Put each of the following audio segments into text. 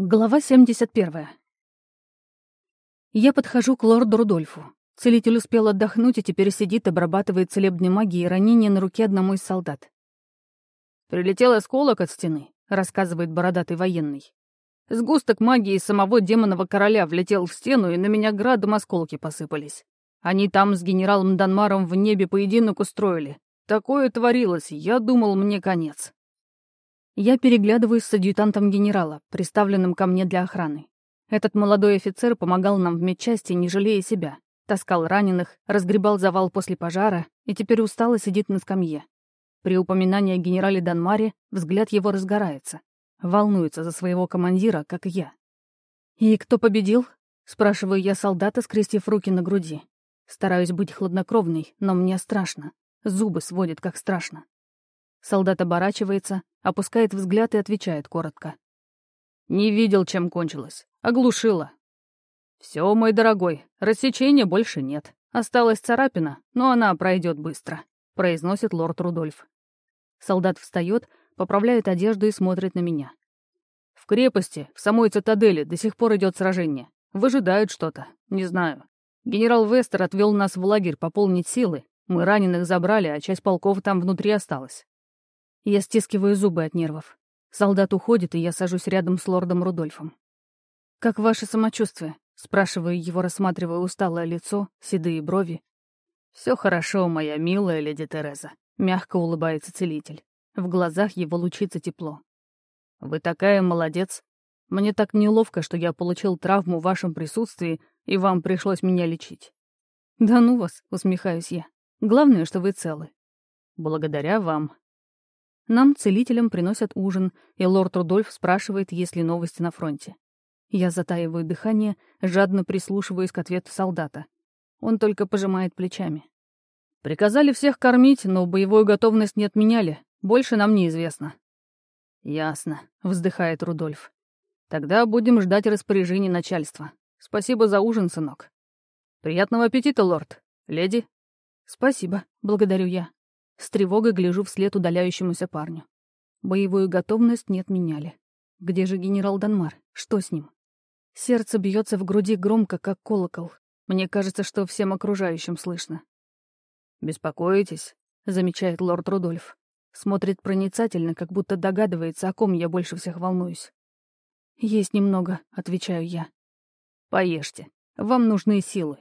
Глава 71. Я подхожу к лорду Рудольфу. Целитель успел отдохнуть и теперь сидит, обрабатывает целебной магией ранение на руке одному из солдат. «Прилетел осколок от стены», — рассказывает бородатый военный. «Сгусток магии самого демонового короля влетел в стену, и на меня градом осколки посыпались. Они там с генералом Данмаром в небе поединок устроили. Такое творилось, я думал, мне конец». Я переглядываюсь с адъютантом генерала, приставленным ко мне для охраны. Этот молодой офицер помогал нам в медчасти, не жалея себя. Таскал раненых, разгребал завал после пожара и теперь устало сидит на скамье. При упоминании о генерале Данмаре взгляд его разгорается. Волнуется за своего командира, как и я. «И кто победил?» — спрашиваю я солдата, скрестив руки на груди. Стараюсь быть хладнокровной, но мне страшно. Зубы сводят, как страшно. Солдат оборачивается, опускает взгляд и отвечает коротко. «Не видел, чем кончилось. Оглушила». «Все, мой дорогой, рассечения больше нет. Осталась царапина, но она пройдет быстро», — произносит лорд Рудольф. Солдат встает, поправляет одежду и смотрит на меня. «В крепости, в самой цитадели, до сих пор идет сражение. Выжидают что-то. Не знаю. Генерал Вестер отвел нас в лагерь пополнить силы. Мы раненых забрали, а часть полков там внутри осталась. Я стискиваю зубы от нервов. Солдат уходит, и я сажусь рядом с лордом Рудольфом. «Как ваше самочувствие?» — спрашиваю его, рассматривая усталое лицо, седые брови. Все хорошо, моя милая леди Тереза», — мягко улыбается целитель. В глазах его лучится тепло. «Вы такая молодец. Мне так неловко, что я получил травму в вашем присутствии, и вам пришлось меня лечить». «Да ну вас», — усмехаюсь я. «Главное, что вы целы». «Благодаря вам», нам, целителям, приносят ужин, и лорд Рудольф спрашивает, есть ли новости на фронте. Я затаиваю дыхание, жадно прислушиваюсь к ответу солдата. Он только пожимает плечами. «Приказали всех кормить, но боевую готовность не отменяли. Больше нам неизвестно». «Ясно», — вздыхает Рудольф. «Тогда будем ждать распоряжений начальства. Спасибо за ужин, сынок». «Приятного аппетита, лорд. Леди?» «Спасибо, благодарю я». С тревогой гляжу вслед удаляющемуся парню. Боевую готовность не отменяли. Где же генерал Данмар? Что с ним? Сердце бьется в груди громко, как колокол. Мне кажется, что всем окружающим слышно. «Беспокоитесь?» — замечает лорд Рудольф. Смотрит проницательно, как будто догадывается, о ком я больше всех волнуюсь. «Есть немного», — отвечаю я. «Поешьте. Вам нужны силы».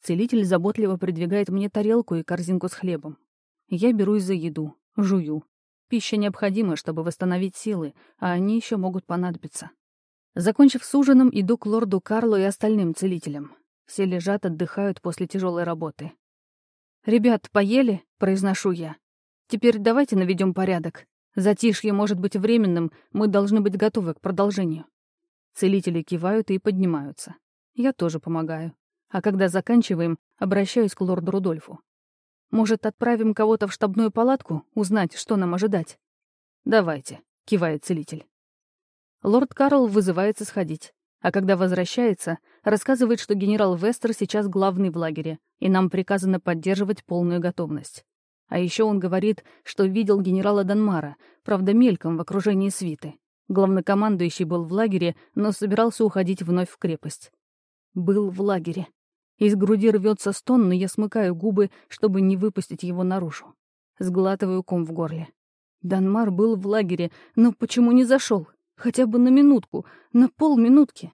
Целитель заботливо придвигает мне тарелку и корзинку с хлебом. Я берусь за еду, жую. Пища необходима, чтобы восстановить силы, а они еще могут понадобиться. Закончив с ужином, иду к лорду Карлу и остальным целителям. Все лежат, отдыхают после тяжелой работы. «Ребят, поели?» — произношу я. «Теперь давайте наведем порядок. Затишье может быть временным, мы должны быть готовы к продолжению». Целители кивают и поднимаются. Я тоже помогаю. А когда заканчиваем, обращаюсь к лорду Рудольфу. Может, отправим кого-то в штабную палатку, узнать, что нам ожидать? Давайте, кивает целитель. Лорд Карл вызывается сходить, а когда возвращается, рассказывает, что генерал Вестер сейчас главный в лагере, и нам приказано поддерживать полную готовность. А еще он говорит, что видел генерала Данмара, правда, мельком в окружении свиты. Главнокомандующий был в лагере, но собирался уходить вновь в крепость. Был в лагере. Из груди рвется стон, но я смыкаю губы, чтобы не выпустить его наружу. Сглатываю ком в горле. Данмар был в лагере, но почему не зашел? Хотя бы на минутку, на полминутки.